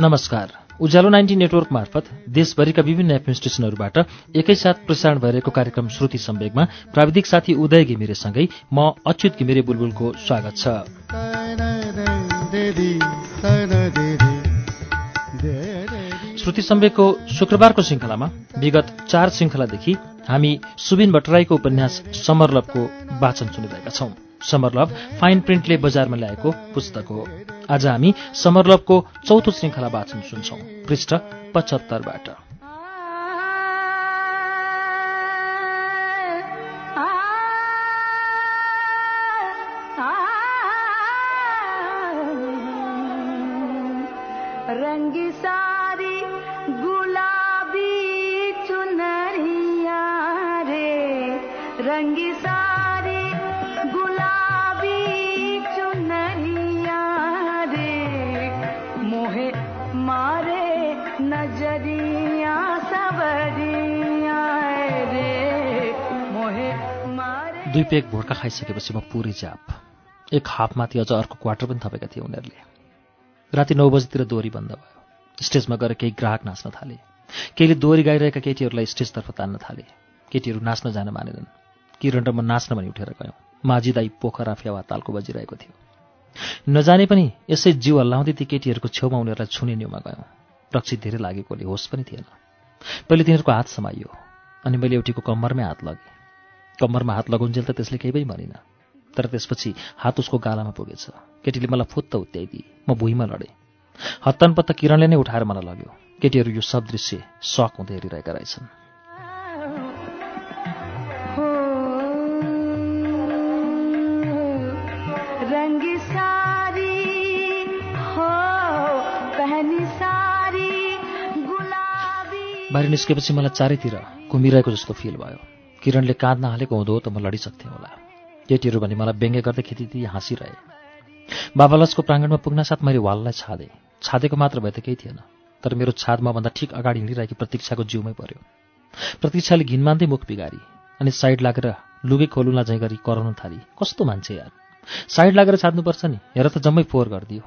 नमस्कार। उज्यालो ninety network मार्फत देशभरिका विभिन्न एफएम एकैसाथ प्रसारण भइरहेको कार्यक्रम श्रुति सम्वेगमा प्राविधिक साथी उदय घिमिरेसँगै म अच्युत घिमिरे बुलबुलको स्वागत छ। श्रुति सम्वेकको शुक्रबारको श्रृङ्खलामा विगत चार श्रृङ्खलादेखि हामी सुबिन भट्टराईको उपन्यास समरलभको वाचन सुनिरहेका छौं। समरलभ फाइन प्रिन्टले बजारमा ल्याएको पुस्तक हो। आज हामी समरलभको चौथो श्रृङ्खला वाचन सुन्छौं। पृष्ठ पचहत्तरबाट। दुई पेक भोटका खाइसकेपछि म पुरै च्याप एक हाफमाथि अझ अर्को क्वार्टर पनि थपेका थिए उनीहरूले। राति नौ बजीतिर दोहोरी बन्द भयो। स्टेजमा गएर केही ग्राहक नाच्न थाले। केहीले दोहोरी गाइरहेका केटीहरूलाई स्टेजतर्फ तान्न थाले। केटीहरू नाच्न जान मानेनन्। किरण र म नाच्न भनी उठेर गयौँ। माझी दाई पोखरा फेवा तालको बजिरहेको थियो। नजाने पनि यसै जिउ हल्लाउँदै ती केटीहरूको छेउमा उनीहरूलाई छुने न्युमा गयौँ। रक्सी धेरै लागेकोले होस पनि थिएन। पहिले तिनीहरूको हात समाइयो अनि मैले एउटीको कम्मरमै हात लगेँ। कम्मरमा हात लगाउन्जेल त त्यसले केही पनि भनिन तर त्यसपछि हात उसको गालामा पुगेछ। केटीले मलाई फुत्त उत्याइदिए म भुइँमा लडेँ। हत्तनपत्त किरणले नै उठाएर मलाई लग्यो। केटीहरू यो सब दृश्य सक हुँदै हेरिरहेका रहेछन्। बाहिर निस्केपछि मलाई चारैतिर घुमिरहेको जस्तो फिल भयो। किरणले काँध नहालेको हुँदो त म लडिसक्थेँ होला। केटीहरू भने मलाई व्यङ्ग्य गर्दै खेती हाँसिरहे। बाबालजको प्राङ्गणमा पुग्न साथ मैले वाललाई छादेँ। छादेको मात्र भए त केही थिएन तर मेरो छादमा भन्दा ठिक अगाडि हिँडिरहेकी प्रतीक्षाको जिउमै पर्यो। प्रतीक्षाले घिन मान्दै मुख बिगारी अनि साइड लागेर लुगे खोलुला झैँ गरी कराउन थाली। कस्तो मान्छे यार। साइड लागेर छाड्नुपर्छ नि। हेर त जम्मै फोहोर गरिदियो।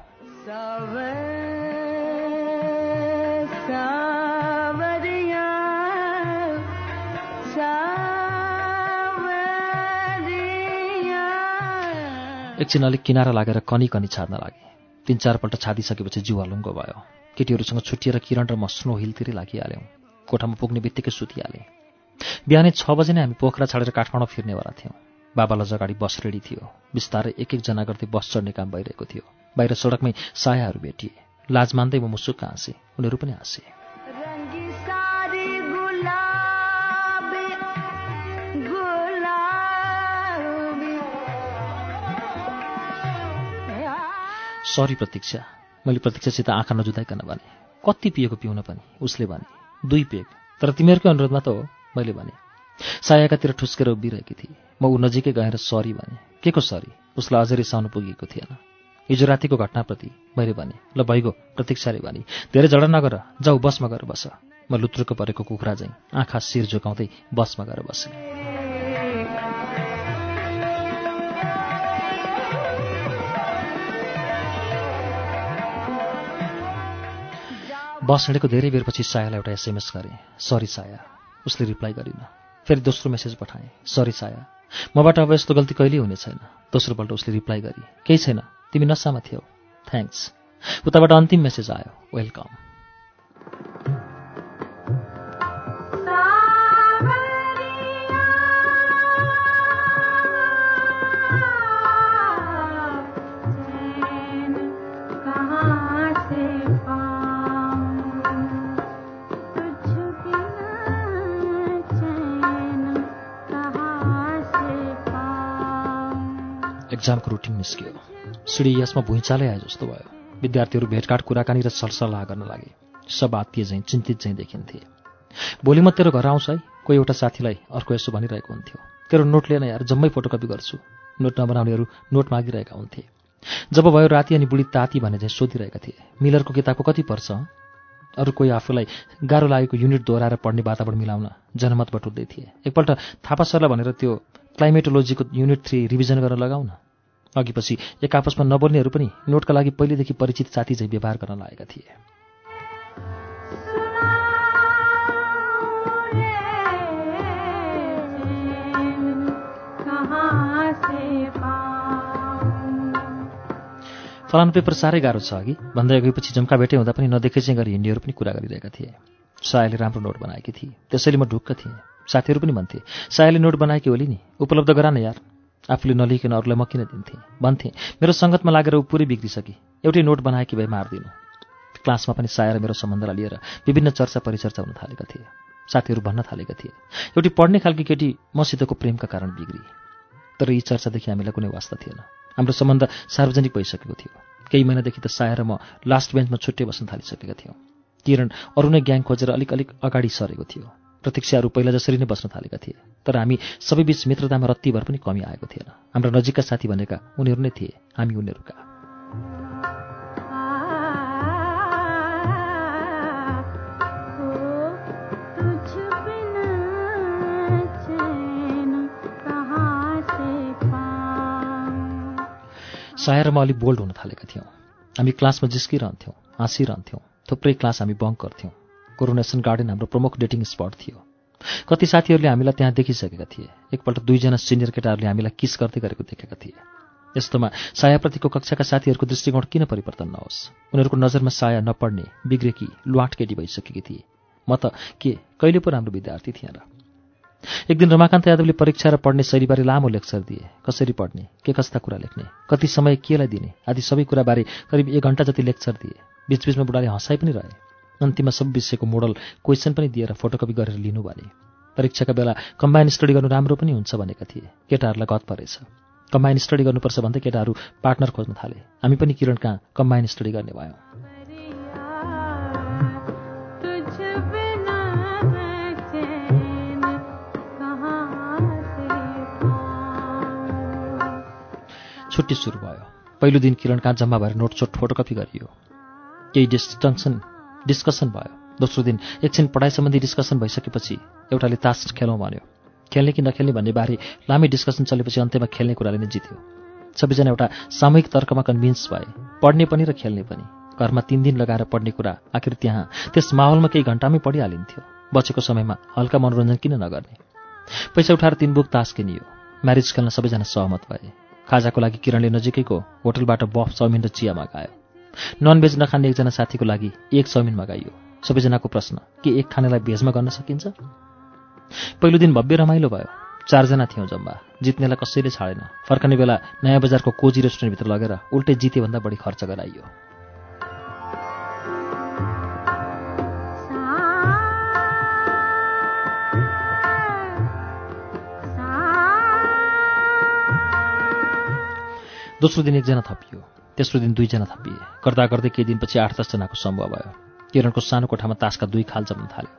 एकछिन अलिक किनारा लागेर कनी कनी छाड्न लागे। तिन चारपल्ट छादिसकेपछि जिउ हलुङ्गो भयो। केटीहरूसँग छुट्टिएर किरण र म स्नो हिलतिरै लागिहाल्यौँ। कोठामा पुग्ने बित्तिकै सुतिहालेँ। बिहानै छ बजे नै हामी पोखरा छाडेर काठमाडौँ फिर्नेवाला थियौँ। बाबालाई अगाडि बस रेडी थियो। बिस्तारै एक एकजना गर्दै बस चढ्ने काम भइरहेको थियो। बाहिर सडकमै सायाहरू भेटिए। लाज मान्दै म मुसुक्क हाँसेँ। उनीहरू पनि हाँसे। सरी प्रतीक्षा मैले प्रतीक्षासित आँखा नजुदाइकन भने। कति पिएको पिउन पनि? उसले भने दुई पेग तर तिमीहरूकै अनुरोधमा त हो मैले भने। सायाकातिर ठुस्केर उभिरहेकी थिएँ। म ऊ नजिकै गएर सरी भने के को सरी? उसलाई अझै रिसाउनु पुगेको थिएन। हिजो रातिको घटनाप्रति मैले भने ल भइगयो प्रतीक्षाले भने धेरै झडा नगर जाऊ बसमा गएर बस। म लुत्रुको परेको कुखुरा चाहिँ आँखा शिर झुकाउँदै बसमा गएर बसेँ। बस हिँडेको धेरै बेरपछि सायालाई एउटा एसएमएस गरेँ। सरी साया उसले रिप्लाई गरिन। फेरि दोस्रो मेसेज पठाएँ। सरी साया मबाट अब यस्तो गल्ती कहिल्यै हुने छैन। दोस्रोपल्ट उसले रिप्लाई गरी। केही छैन तिमी नसामा थियौ। थ्याङ्क्स उताबाट अन्तिम मेसेज आयो। वेलकम एक्जामको रुटिन निस्कियो। सिडी यसमा भुइँचालै आए जस्तो भयो। विद्यार्थीहरू भेटघाट कुराकानी र सरसल्लाह गर्न लागे। सब आत्तीय झैँ चिन्तित झैँ देखिन्थे। भोलि म तेरो घर आउँछ है। कोही एउटा साथीलाई अर्को यसो भनिरहेको हुन्थ्यो। तेरो नोट लिएन यार जम्मै फोटोकपी गर्छु। नोट नबनाउनेहरू नोट मागिरहेका हुन्थे। जब भयो राति अनि बुढी ताती भने चाहिँ सोधिरहेका थिए मिलरको किताबको कति पर्छ अरू कोही आफूलाई गाह्रो लागेको युनिट दोहोऱ्याएर पढ्ने वातावरण मिलाउन जनमत बटुल्दै थिए। एकपल्ट थापा सरलाई भनेर त्यो क्लाइमेटोलोजीको युनिट थ्री रिभिजन गर्न लगाउन अघिपछि एक आपसमा नबोल्नेहरू पनि नोटका लागि पहिलेदेखि परिचित साथी चाहिँ व्यवहार गर्न लागेका थिए। फलानु पेपर साह्रै गाह्रो छ अघि। भन्दै गएपछि जम्का भेटे हुँदा पनि नदेखे चाहिँ गरी हिँड्नेहरू पनि कुरा गरिरहेका थिए। सायाले राम्रो नोट बनाएकी थिए। त्यसैले म ढुक्क थिएँ। साथीहरू पनि भन्थे सायाले नोट बनाएकी होली नि। उपलब्ध गरा यार। आफूले नलिकन अरूलाई म किन दिन्थेँ? भन्थेँ मेरो सङ्गतमा लागेर ऊ पुरै बिग्रिसके। एउटै नोट बनाएकी भए मारिदिनु। क्लासमा पनि साया र मेरो सम्बन्धलाई लिएर विभिन्न चर्चा परिचर्चा हुन थालेका थिए। साथीहरू भन्न थालेका थिए। एउटी पढ्ने खालकी केटी मसितको प्रेमका कारण बिग्री। तर यी चर्चादेखि हामीलाई कुनै वास्ता थिएन। हाम्रो सम्बन्ध सार्वजनिक भइसकेको थियो। केही महिनादेखि त साया र म लास्ट बेन्चमा छुट्टै बस्न थालिसकेका थियौँ। किरण अरू नै ग्याङ खोजेर अलिक अलिक अगाडि सरेको थियो। प्रतीक्षाहरू पहिला जसरी नै बस्न थालेका थिए तर हामी सबैबीच मित्रतामा रत्तिभर पनि कमी आएको थिएन। हाम्रा नजिकका साथी भनेका उनीहरू नै थिए हामी उनीहरूका। सायर म अलिक बोल्ड हुन थालेका थियौँ। हामी क्लासमा जिस्किरहन्थ्यौँ हाँसिरहन्थ्यौँ थुप्रै क्लास हामी बङ्क गर्थ्यौँ। कोरोनेसन गार्डन हाम्रो प्रमुख डेटिङ स्पट थियो। कति साथीहरूले हामीलाई त्यहाँ देखिसकेका थिए। एकपल्ट दुईजना सिनियर केटाहरूले हामीलाई किस गर्दै गरेको देखेका थिए। यस्तोमा सायाप्रतिको कक्षाका साथीहरूको दृष्टिकोण किन परिवर्तन नहोस्? उनीहरूको नजरमा साया नपढ्ने बिग्रेकी लुवाट केटी भइसकेकी थिए। म त के कहिले पो राम्रो विद्यार्थी थिएन एक दिन रमाकान्त यादवले परीक्षा र पढ्ने शैलीबारे लामो लेक्चर दिए। कसरी पढ्ने के कस्ता कुरा लेख्ने कति समय केलाई दिने आदि सबै कुराबारे करिब एक घन्टा जति लेक्चर दिए। बिचबिचमा बुढाले हँसाइ पनि रहे। अन्तिममा सब विषयको मोडल क्वेसन पनि दिएर फोटोकपी गरेर लिनु भने। परीक्षाका बेला कम्बाइन स्टडी गर्नु राम्रो पनि हुन्छ भनेका थिए। केटाहरूलाई गत परेछ। कम्बाइन स्टडी गर्नुपर्छ भन्दै केटाहरू पार्टनर खोज्न थाले। हामी पनि किरण कहाँ कम्बाइन स्टडी गर्ने भयौँ। छुट्टी सुरु भयो। पहिलो दिन किरण कहाँ जम्मा भएर नोटसोट फोटोकपी गरियो। केही डिस्टङ्सन डिस्कसन भयो। दोस्रो दिन एकछिन पढाइ सम्बन्धी डिस्कसन भइसकेपछि एउटाले तास खेलौँ भन्यो। खेल्ने कि नखेल्ने भन्ने बारे लामै डिस्कसन चलेपछि अन्त्यमा खेल्ने कुराले नै जित्यो। सबैजना एउटा सामूहिक तर्कमा कन्भिन्स भए। पढ्ने पनि र खेल्ने पनि। घरमा तिन दिन लगाएर पढ्ने कुरा आखिर त्यहाँ त्यस माहौलमा केही घन्टामै पढिहालिन्थ्यो। बचेको समयमा हल्का मनोरञ्जन किन नगर्ने? पैसा उठाएर तिन बुक तास किनियो। म्यारिज खेल्न सबैजना सहमत भए। खाजाको लागि किरणले नजिकैको होटलबाट बफ चाउमिन र चिया मगायो। ननभेज नखाने एकजना साथीको लागि एक चाउमिन मगाइयो। सबैजनाको प्रश्न के एक खानेलाई भेजमा गर्न सकिन्छ? पहिलो दिन भव्य रमाइलो भयो। चारजना थियौँ जम्मा। जित्नेलाई कसैले छाडेन। फर्कने बेला नयाँ बजारको कोजी रेस्टुरेन्टभित्र लगेर उल्टै जितेभन्दा बढी खर्च गराइयो। दोस्रो दिन एकजना थपियो। तेस्रो दिन दुईजना थपिए। गर्दा गर्दै केही दिनपछि आठ दसजनाको समूह भयो। किरणको सानो कोठामा तासका दुई खाल जम्न थाल्यो।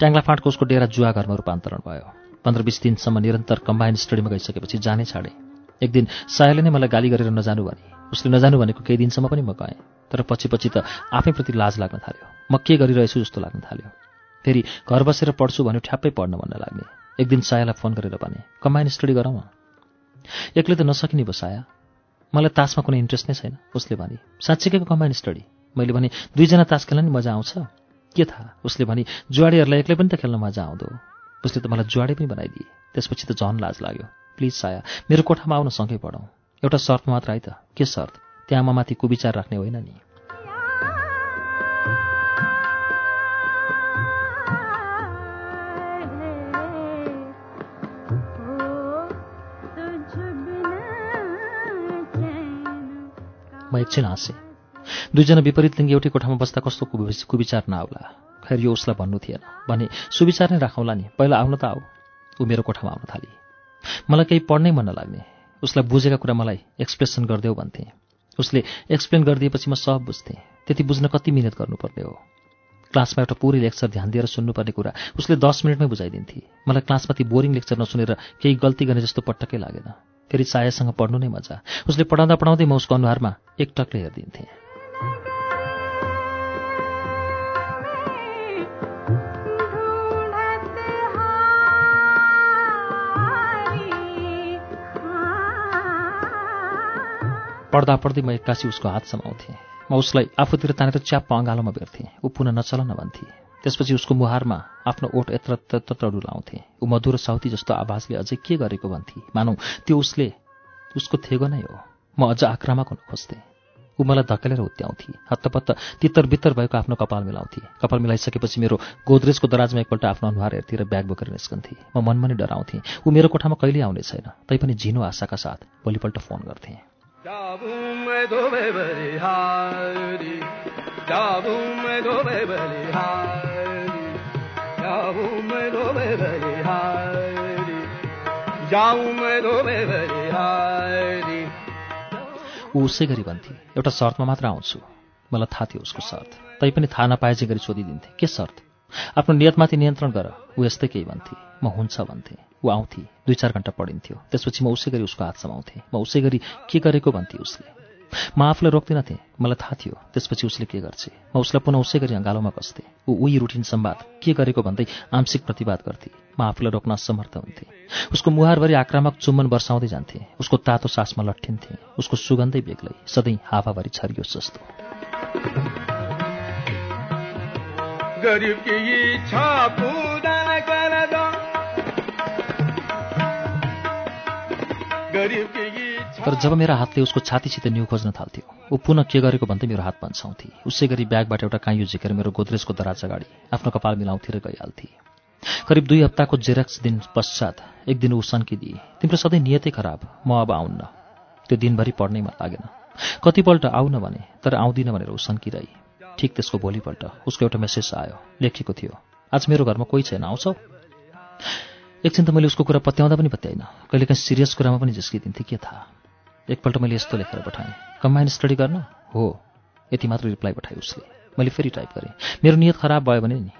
ट्याङ्ला फाँटको उसको डेरा जुवा घरमा रूपान्तरण भयो। पन्ध्र बिस दिनसम्म निरन्तर कम्बाइन स्टडीमा गइसकेपछि जानै छाडे। एक दिन सायले नै मलाई गाली गरेर नजानु भने उसले नजानु भनेको केही दिनसम्म पनि म गएँ। तर पछि पछि त आफैप्रति लाज लाग्न थाल्यो। म के गरिरहेछु जस्तो लाग्न थाल्यो। फेरि घर बसेर पढ्छु भन्यो ठ्याप्पै पढ्न भन्न लाग्ने। एक दिन सायालाई फोन गरेर भने कम्बाइन स्टडी गरौँ एक्लै त नसकिने भयो साया। मलाई तासमा कुनै इन्ट्रेस्ट नै छैन उसले भने साँच्चीकैको कम्बाइन स्टडी मैले भने दुईजना तास खेल्न नि मजा आउँछ? के थाहा? उसले भने जुवाडीहरूलाई एक्लै पनि त खेल्न मजा आउँदो। उसले त मलाई जुवाडे पनि बनाइदिए। त्यसपछि त झन् लाज लाग्यो। प्लिज साया मेरो कोठामा आउन सँगै पढौँ। एउटा सर्त मात्र आइ त। के सर्त त्यहाँ माथि कुविचार राख्ने होइन नि। म एकछिन हाँसेँ। दुईजना विपरीत लिङ्गी एउटै कोठामा बस्दा कस्तो कुविचार नआउला। खैर यो उसलाई भन्नु थिएन। भने सुविचार नै राखौँला नि। पहिला आउन त आऊ। ऊ मेरो कोठामा आउन थाली। मलाई केही पढ्नै मन नलाग्ने। उसलाई बुझेका कुरा मलाई एक्सप्रेसन गरिदेऊ भन्थेँ। उसले एक्सप्लेन गरिदिएपछि म सब बुझ्थेँ। त्यति बुझ्न कति मिहिनेत गर्नुपर्ने हो। क्लासमा एउटा पुरै लेक्चर ध्यान दिएर सुन्नुपर्ने कुरा उसले दस मिनटमै बुझाइदिन्थे। मलाई क्लासमा ती बोरिङ लेक्चर नसुनेर केही गल्ती गर्ने जस्तो पटक्कै लागेन। फेरि सायासँग पढ्नु नै मजा। उसले पढाउँदा पढाउँदै म उसको अनुहारमा एकटकले हेरिदिन्थेँ। पढ्दा पढ्दै म एक्कासी उसको हात समाउँथेँ म उसलाई आफूतिर तानेर च्याप्प अँगालोमा बेर्थेँ ऊ पुनः नचल न भन्थे। त्यसपछि उसको मुहारमा आफ्नो ओठ यत्र तत्र डुलाउँथे। ऊ मधुर साउती जस्तो आवाजले अझै के गरेको भन्थे? मानौ त्यो उसले उसको थेगो नै हो। म अझ आक्रामक हुन खोज्थेँ। ऊ मलाई धकेलेर हुत्याउँथे। हत्तपत्त तित्तर बित्तर भएको आफ्नो कपाल मिलाउँथे। कपाल मिलाइसकेपछि मेरो गोदरेजको दराजमा एकपल्ट आफ्नो अनुहार हेर्थे ब्याग बोकेर निस्कन्थे। म मनमा नै डराउँथेँ। ऊ मेरो कोठामा कहिल्यै आउने छैन। तैपनि झिनो आशाका साथ भोलिपल्ट फोन गर्थेँ। ऊ उसै गरी भन्थे एउटा शर्तमा मात्र आउँछु। मलाई थाहा थियो उसको शर्त। तैपनि थाहा नपाएजे गरी सोधिदिन्थे। के शर्त? आफ्नो नियतमाथि नियन्त्रण गर। ऊ यस्तै केही भन्थे। म हुन्छ भन्थे। ऊ आउँथे। दुई चार घन्टा पढिन्थ्यो। त्यसपछि म उसै गरी उसको हात समाउँथेँ म उसै गरी के गरेको भन्थे उसले। म आफूलाई रोक्दिनँ मलाई थाहा थियो। त्यसपछि उसले के गर्छ? म उसलाई पुनः उसै गरी अँगालोमा कस्थेँ। ऊ उही रुटिन सम्वाद। के गरेको भन्दै आंशिक प्रतिवाद गर्थे। म आफूलाई रोक्न असमर्थ हुन्थेँ। उसको मुहारभरि आक्रामक चुम्बन वर्षाउँदै जान्थे। उसको तातो सासमा लट्ठिन्थे। उसको सुगन्धै बेग्लै। सधैँ हावाभरि छरियोस् जस्तो। तर जब मेरो हातले उसको छातीसित न्यु खोज्न थाल्थ्यो ऊ पुनः के गरेको भन्दै मेरो हात पन्छाउँथे उसै गरी ब्यागबाट एउटा काइयो झिकेर मेरो गोद्रेजको दराज अगाडि आफ्नो कपाल मिलाउँथे र गइहाल्थे। करिब दुई हप्ताको जेरक्स दिन पश्चात एक दिन ऊ सन्किदिए। तिम्रो सधैँ नियतै खराब म अब आउन्न। त्यो दिनभरि पढ्नै मन लागेन। कतिपल्ट आउन भने तर आउँदिन भनेर ऊ सन्किरहे। ठिक त्यसको भोलिपल्ट उसको एउटा मेसेज आयो लेखेको थियो आज मेरो घरमा कोही छैन आउँछौ? एकछिन त मैले उसको कुरा पत्याउँदा पनि पत्याइन। कहिलेकाहीँ सिरियस कुरामा पनि झिस्किदिन्थेँ के थाहा। एकपल्ट मैले यस्तो लेखेर पठाएँ। कम्बाइन स्टडी गर्न? हो। यति मात्र रिप्लाई पठाएँ उसले। मैले फेरि टाइप गरेँ। मेरो नियत खराब भयो भने नि।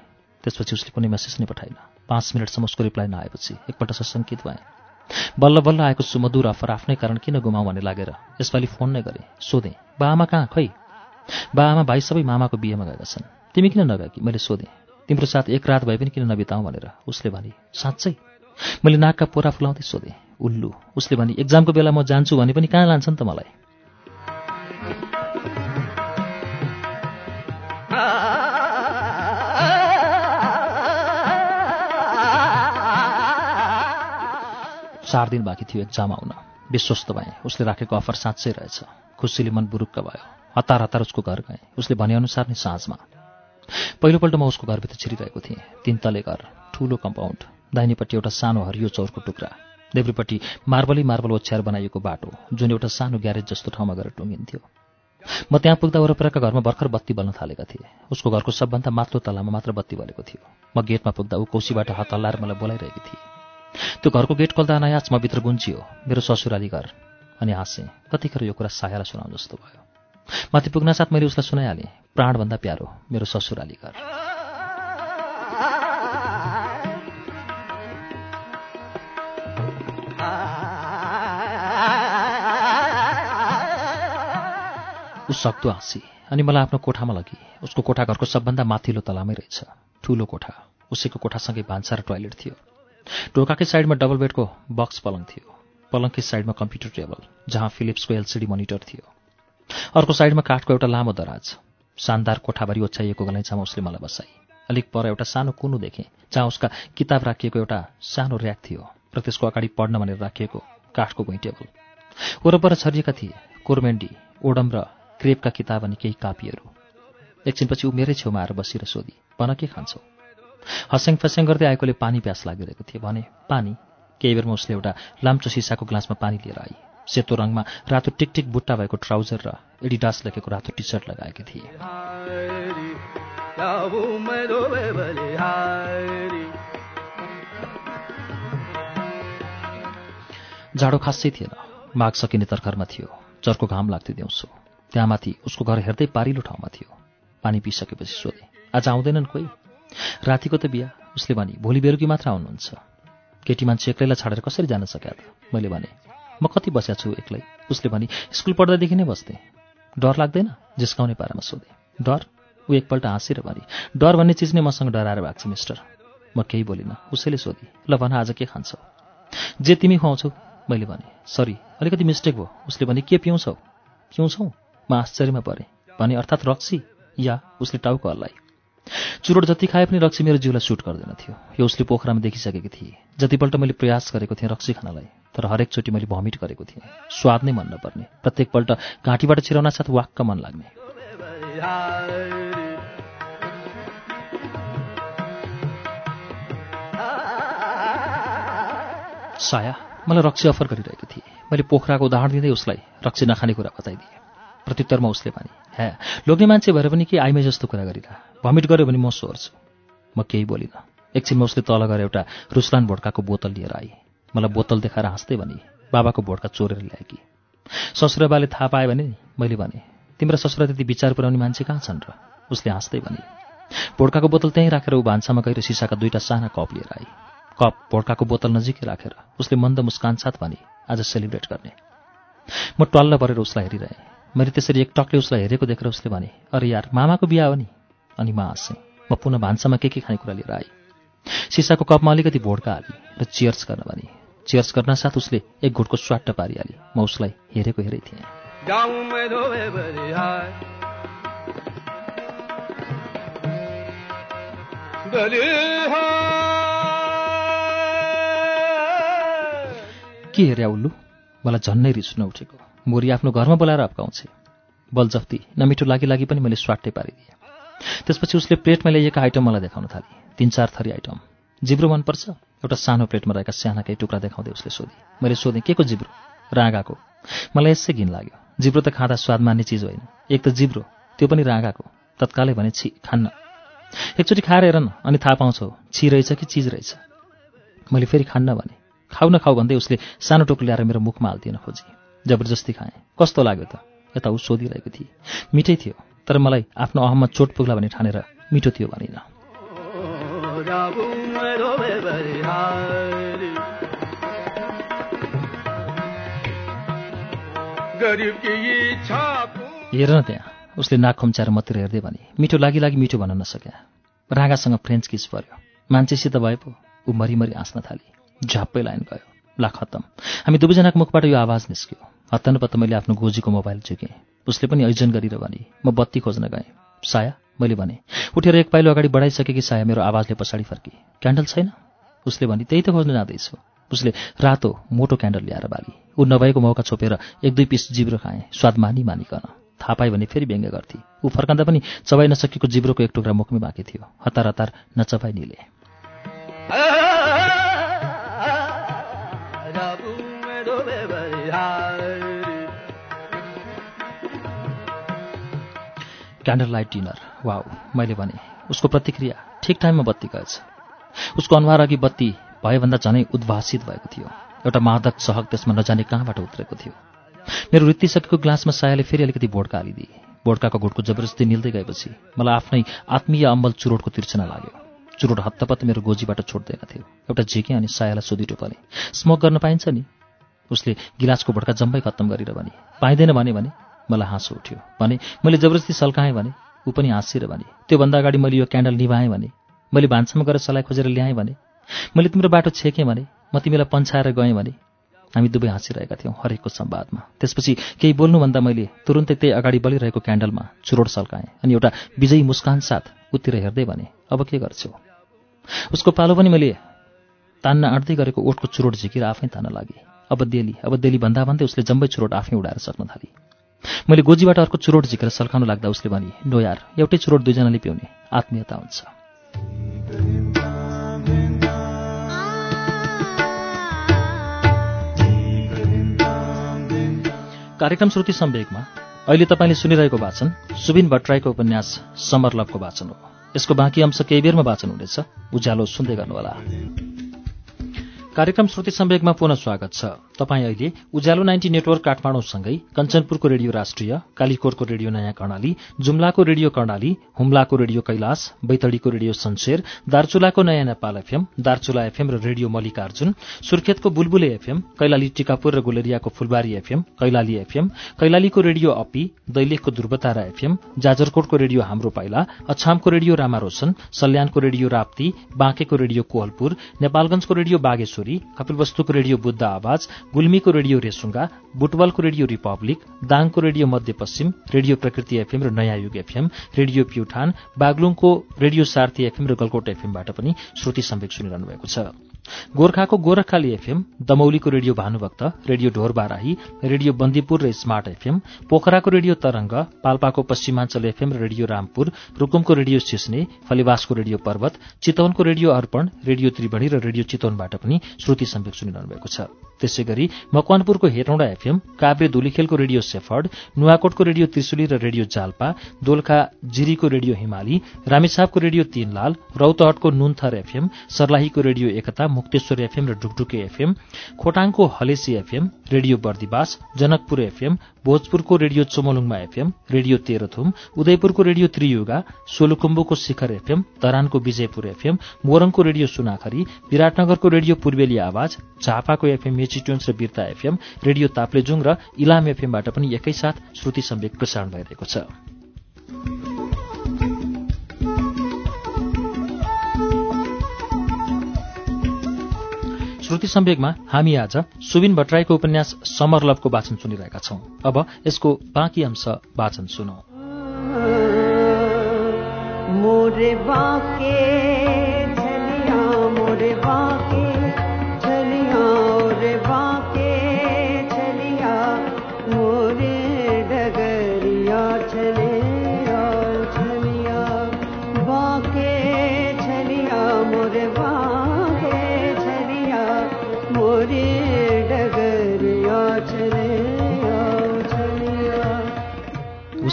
त्यसपछि उसले कुनै मेसेज नै पठाइन पाँच मिनटसम्म उसको रिप्लाई नआएपछि एकपल्ट सशङ्कित भएँ। बल्ल बल्ल आएको सुमधुर अफर आफ्नै कारण किन गुमाउँ भन्ने लागेर यसपालि फोन नै गरेँ। सोधेँ बाआमा कहाँ खै? बाआमा भाइ सबै मामाको बिहेमा गएका छन्। तिमी किन नगए कि? मैले सोधेँ तिम्रो साथ एक रात भए पनि किन नबिताउँ भनेर उसले भने साँच्चै? मैले नाकका पोरा फुलाउँदै सोधेँ उल्लु। उसले भने एक्जामको बेला म जान्छु भने पनि कहाँ लान्छन् त मलाई? चार दिन बाँकी थियो एक्जाम आउन। विश्वस्त भएँ। उसले राखेको अफर साँच्चै रहेछ। खुसीले मन बुरुक्क भयो। हतार हतार उसको घर गएँ। उसले भनेअनुसार नै साँझमा। पहिलोपल्ट म उसको घरभित्र छिरिरहेको थिएँ। तिन तले घर। ठुलो कम्पाउन्ड। दाहिनेपट्टि एउटा सानो हरियो चौरको टुक्रा। देब्रेपट्टि मार्बलै मार्बल ओछ्याएर बनाइएको बाटो जुन एउटा सानो ग्यारेज जस्तो ठाउँमा गएर टुङ्गिन्थ्यो। म त्यहाँ पुग्दा वरपरका घरमा भर्खर बत्ती बल्न थालेका थिए। उसको घरको सबभन्दा माथिल्लो तलामा मात्र बत्ती बलेको थियो। म गेटमा पुग्दा ऊ कौसीबाट हात हल्लाएर मलाई बोलाइरहेकी थिए। त्यो घरको गेट खोल्दा अनायास म भित्र गुन्चियो मेरो ससुराली घर। अनि हाँसेँ कतिखेर यो कुरा सायालाई सुनाउ जस्तो भयो? माथि पुग्न साथ मैले उसलाई सुनाइहालेँ प्राणभन्दा प्यारो मेरो ससुराली घर। ऊ सक्दो हाँसी अनि मलाई आफ्नो कोठामा लगी। उसको कोठा घरको सबभन्दा माथिल्लो तलामै रहेछ। ठुलो कोठा। उसैको कोठासँगै भान्सा र टोयलेट थियो। ढोकाकै साइडमा डबल बेडको बक्स पलङ थियो। पलङकै साइडमा कम्प्युटर टेबल जहाँ फिलिप्सको एलसिडी मोनिटर थियो। अर्को साइडमा काठको एउटा लामो दराज। शानदार कोठाभरि ओछ्याइएको गलैँचामा उसले मलाई बसाई। अलिक पर एउटा सानो कुनु देखेँ जहाँ उसका किताब राखिएको एउटा सानो ऱ्याक थियो र त्यसको अगाडि पढ्न भनेर राखिएको काठको भुइँ टेबल वरपर छरिएका थिए कोरमेन्डी ओडम र क्रेपका किताब अनि केही कापीहरू। एकछिनपछि ऊ मेरै छेउमा आएर बसेर सोधी भन के खान्छौ? हस्याङ फस्याङ गर्दै आएकोले पानी प्यास लागिरहेको थियो भने पानी। केही बेरमा उसले एउटा लाम्चो सिसाको ग्लासमा पानी लिएर आई। सेतो रङमा रातो टिकटिक बुट्टा भएको ट्राउजर र एडिडास लेखेको रातो टी सर्ट लगाएकी थिए। जाडो खासै थिएन। माघ सकिने तर्खरमा थियो। चर्को घाम लाग्थ्यो दिउँसो। त्यहाँमाथि उसको घर हेर्दै पारिलो ठाउँमा थियो। पानी पिइसकेपछि सोधे आज आउँदैनन् कोही? रातिको त बिहा उसले भने भोलि बेलुकी मात्र आउनुहुन्छ। केटी मान्छे एक्लैलाई छाडेर कसरी जान सक्या त मैले भने म कति बस्या छु एक्लै? उसले भनी स्कुल पढ्दादेखि नै बस्थेँ। डर लाग्दैन? जिस्काउने पारामा सोधेँ डर? ऊ एकपल्ट हाँसेर भने डर भन्ने चिज नै मसँग डराएर भएको छ मिस्टर। म केही बोलिनँ। उसैले सोधी ल भन आज के खान्छौ? जे तिमी खुवाउँछौ मैले भने सरी अलिकति मिस्टेक भयो। उसले भने के पिउँछौ? पिउँछौ? म आश्चर्यमा परेँ। भने अर्थात् रक्सी या उसले टाउको हल्लाई। चुरोट जति खाए पनि रक्सी मेरो जिउलाई सुट गर्दैन थियो। यो उसले पोखरामा देखिसकेको थिएँ। जतिपल्ट मैले प्रयास गरेको थिएँ रक्सी खानलाई तर हरेकचोटि मैले भमिट गरेको थिएँ। स्वाद नै मन नपर्ने प्रत्येकपल्ट घाँटीबाट छिराउन साथ वाक्क मन लाग्ने। साया मलाई रक्सी अफर गरिरहेको थिएँ। मैले पोखराको उदाहरण दिँदै उसलाई रक्सी नखाने कुरा बताइदिएँ। प्रत्युत्तरमा उसले भने ह्या लोग्ने मान्छे भएर पनि के आइमे जस्तो कुरा गरिरह भमिट गऱ्यो भने म सोर्छु। म केही बोलिनँ। एकछिनमा उसले तल गएर एउटा रुसलान भोड्काको बोतल लिएर आए। मलाई बोतल देखाएर हाँस्दै भने बाबाको भोड्का चोरेर ल्याएकी। ससुराबाले थाहा पायो भने मैले भने तिम्रो ससुरा त्यति विचार पुऱ्याउने मान्छे कहाँ छन् र? उसले हाँस्दै भने भोड्काको बोतल त्यहीँ राखेर ऊ भान्सामा गएर सिसाका दुईवटा साना कप लिएर आए। कप भोड्काको बोतल नजिकै राखेर उसले मन्द मुस्कान साथ भने आज सेलिब्रेट गर्ने। म टल्ल परेर उसलाई हेरिरहेँ। मैले त्यसरी एक टकले उसलाई हेरेको देखेर उसले भने अरे यार मामाको बिहा हो नि? अनि म हाँसेँ म पुनः भान्सामा के के खानेकुरा लिएर आएँ? सिसाको कपमा अलिकति भोड्का हालेँ र चियर्स गर्न भने चियर्स गर्न साथ उसले एक घुटको स्वाट्ट पारिहालेँ। म उसलाई हेरेको हेरै थिएँ। के हेऱ्या उल्लु मलाई झन्नै रिस नउठेको। मोरी आफ्नो घरमा बोलाएर अप्काउँछे। बलजफ्ती नमिठो लागि लागि पनि मैले स्वाटै पारिदिएँ। त्यसपछि उसले प्लेटमा ल्याइएका आइटम मलाई देखाउन थालेँ। तिन चार थरी आइटम। जिब्रो मनपर्छ? एउटा सानो प्लेटमा रहेका साना केही टुक्रा देखाउँदै उसले सोधेँ। मैले सोधेँ के को जिब्रो? राँगाको? मलाई यसै घिन लाग्यो। जिब्रो त खाँदा स्वाद मान्ने चिज होइन। एक त जिब्रो त्यो पनि राँगाको। तत्कालै भने छि खान्न। एकचोटि खाएर हेर न अनि थाहा पाउँछौ छि रहेछ कि चिज रहेछ? मैले फेरि खान्न भने खाउ नखाऊ भन्दै उसले सानो टोक्रो ल्याएर मेरो मुखमा हालिदिन खोजेँ। जबरजस्ती खाएँ। कस्तो लाग्यो त? यता ऊ सोधिरहेको थिएँ। मिठै थियो तर मलाई आफ्नो अहममा चोट पुग्ला भने ठानेर मिठो थियो भनिन। हेर न त्यहाँ उसले नाक खुम्च्याएर मतिर हेर्दै भने मिठो लागि लागि मिठो भन्न नसक्या। राँगासँग फ्रेन्च किस पर्यो? मान्छेसित भए पो ऊ मरिमरि हाँस्न थाली। झ्याप्पै लाइन गयो। ला खत्तम। हामी दुवैजनाको मुखबाट यो आवाज निस्क्यो। हत्तनपत्त मैले आफ्नो गोजीको मोबाइल झुकेँ। उसले पनि ऐजन गरेर भने म बत्ती खोज्न गएँ। साया मैले भने उठेर एक पाइलो अगाडि बढाइसकेकी साया मेरो आवाजले पछाडि फर्की। क्यान्डल छैन? उसले भने त्यही त खोज्न जाँदैछु। उसले रातो मोटो क्यान्डल ल्याएर बाली। ऊ नभएको मौका छोपेर एक दुई पिस जिब्रो खाएँ। स्वाद मानी मानिकन। थाहा पायो भने फेरि व्यङ्ग्य गर्थे। ऊ फर्काँदा पनि चबाइ नसकेको जिब्रोको एक टुक्रा मुखमै बाँकी थियो। हतार हतार नचबाई निले क्यान्डल लाइट डिनर। वाउ मैले भने उसको प्रतिक्रिया ठिक टाइममा बत्ती गएछ। उसको अनुहार अघि बत्ती भएभन्दा झनै उद्भासित भएको थियो। एउटा मादक सहक त्यसमा नजाने कहाँबाट उत्रेको थियो? मेरो रित्तिसकेको ग्लासमा सायाले फेरि अलिकति भोड्का हालिदिए। भोड्काको घुटको जबरजस्ती निल्दै गएपछि मलाई आफ्नै आत्मीय अम्बल चुरोटको तिर्चना लाग्यो। चुरोट हत्तपत्त मेरो गोजीबाट छोड्दैन थियो। एउटा झिकेँ अनि सायालाई सोधिटो परे स्मोक गर्न पाइन्छ नि? उसले गिलासको भोड्का जम्मै खत्तम गरेर भने पाइँदैन भने मलाई हाँसो उठ्यो। भने मैले जबरजस्ती सल्काएँ भने ऊ पनि हाँसिएर भने त्योभन्दा अगाडि मैले यो क्यान्डल निभाएँ भने मैले भान्सामा गएर सलाई खोजेर ल्याएँ भने मैले तिम्रो बाटो छेकेँ भने म तिमीलाई पन्छाएर गएँ भने हामी दुवै हाँसिरहेका थियौँ हरेकको संवादमा। त्यसपछि केही बोल्नुभन्दा मैले तुरुन्तै त्यही अगाडि बलिरहेको क्यान्डलमा चुरोट सल्काएँ अनि एउटा विजयी मुस्कान साथ उत्तिर हेर्दै भने अब के गर्छौ? उसको पालो पनि मैले तान्न आँट्दै गरेको ओठको चुरोट झिकेर आफै तान्न लागेँ। अब देली अब देली भन्दा भन्दै उसले जम्बै चुरोट आफै उडाएर सक्न थाली। मैले गोजीबाट अर्को चुरोट झिकेर सल्काउनु लाग्दा उसले भने नो यार एउटै चुरोट दुईजनाले पिउने आत्मीयता हुन्छ। कार्यक्रम श्रुति सम्वेकमा अहिले तपाईँले सुनिरहेको वाचन सुबिन भट्टराईको उपन्यास समरलभको वाचन हो। यसको बाँकी अंश केही बेरमा वाचन हुनेछ। उज्यालो सुन्दै गर्नुहोला। कार्यक्रम श्रुति सम्वेकमा पुनः स्वागत छ। तपाईँ अहिले उज्यालो नाइन्टी नेटवर्क काठमाडौँसँगै कञ्चनपुरको रेडियो राष्ट्रिय कालीकोटको रेडियो नयाँ कर्णाली जुम्लाको रेडियो कर्णाली हुम्लाको रेडियो कैलाश बैतडीको रेडियो सन्सेर दार्चुलाको नयाँ नेपाल एफएम दार्चुला एफएम र रेडियो मल्लिकार्जुन सुर्खेतको बुलबुले एफएम कैलाली टिकापुर र गुलेरियाको फुलबारी एफएम कैलाली एफएम कैलालीको रेडियो अपी दैलेखको ध्रुवतारा एफएम जाजरकोटको रेडियो हाम्रो पाइला अछामको रेडियो रामारोशन सल्यानको रेडियो राप्ती बाँकेको रेडियो कोहलपुर नेपालगंजको रेडियो बागेश्वर छोरी कपिलवस्तुको रेडियो बुद्ध आवाज गुल्मीको रेडियो रेसुङ्गा बुटवलको रेडियो रिपब्लिक दाङको radio Madhyapashchim radio Prakriti FM र नयाँ युग एफएम रेडियो प्युठान बागलुङको रेडियो सार्थी एफएम र गलकोट एफएमबाट पनि श्रुति सम्वेक सुनिरहनु भएको छ। गोर्खाको Gorakhkali FM दमौलीको radio Bhanubhakta radio Dhorbarahi radio Bandipur र स्मार्ट एफएम पोखराको रेडियो तरंग पाल्पाको पश्चिमाञ्चल एफएम र रेडियो रामपुर रुकुमको रेडियो सिस्ने फलिवासको रेडियो पर्वत चितवनको रेडियो अर्पण रेडियो त्रिवेणी र रेडियो चितवनबाट पनि श्रुति सम्वेक सुनिरहनु भएको छ। त्यसै गरी मकवानपुरको हेटौँडा एफएम काभ्रे धुलीखेलको रेडियो सेफर्ड नुवाकोटको रेडियो त्रिशुली र रेडियो जाल्पा दोलखा जिरीको रेडियो हिमाली रामेछापको रेडियो तीनलाल रौतहटको नुनथर एफएम सर्लाहीको रेडियो एकता मुक्तेश्वर एफएम र Dhukdhuke FM खोटाङको Halesi FM radio Bardibas Janakpur FM भोजपुरको radio चोमलुङमा एफएम रेडियो तेह्रथुम उदयपुरको रेडियो त्रियुगा सोलुकुम्बुको शिखर एफएम धरानको विजयपुर एफएम मोरङको रेडियो सुनाखरी विराटनगरको रेडियो पूर्वेली आवाज झापाको एफएम मेचिट्युन्स र बिर्ता एफएम रेडियो ताप्लेजुङ र इलाम एफएमबाट पनि एकैसाथ श्रुति सम्वेक प्रसारण भइरहेको छ। श्रुति सम्वेकमा हामी आज सुबिन भट्टराईको उपन्यास समर लभको वाचन सुनिरहेका छौं। अब यसको बाँकी अंश वाचन सुनौ।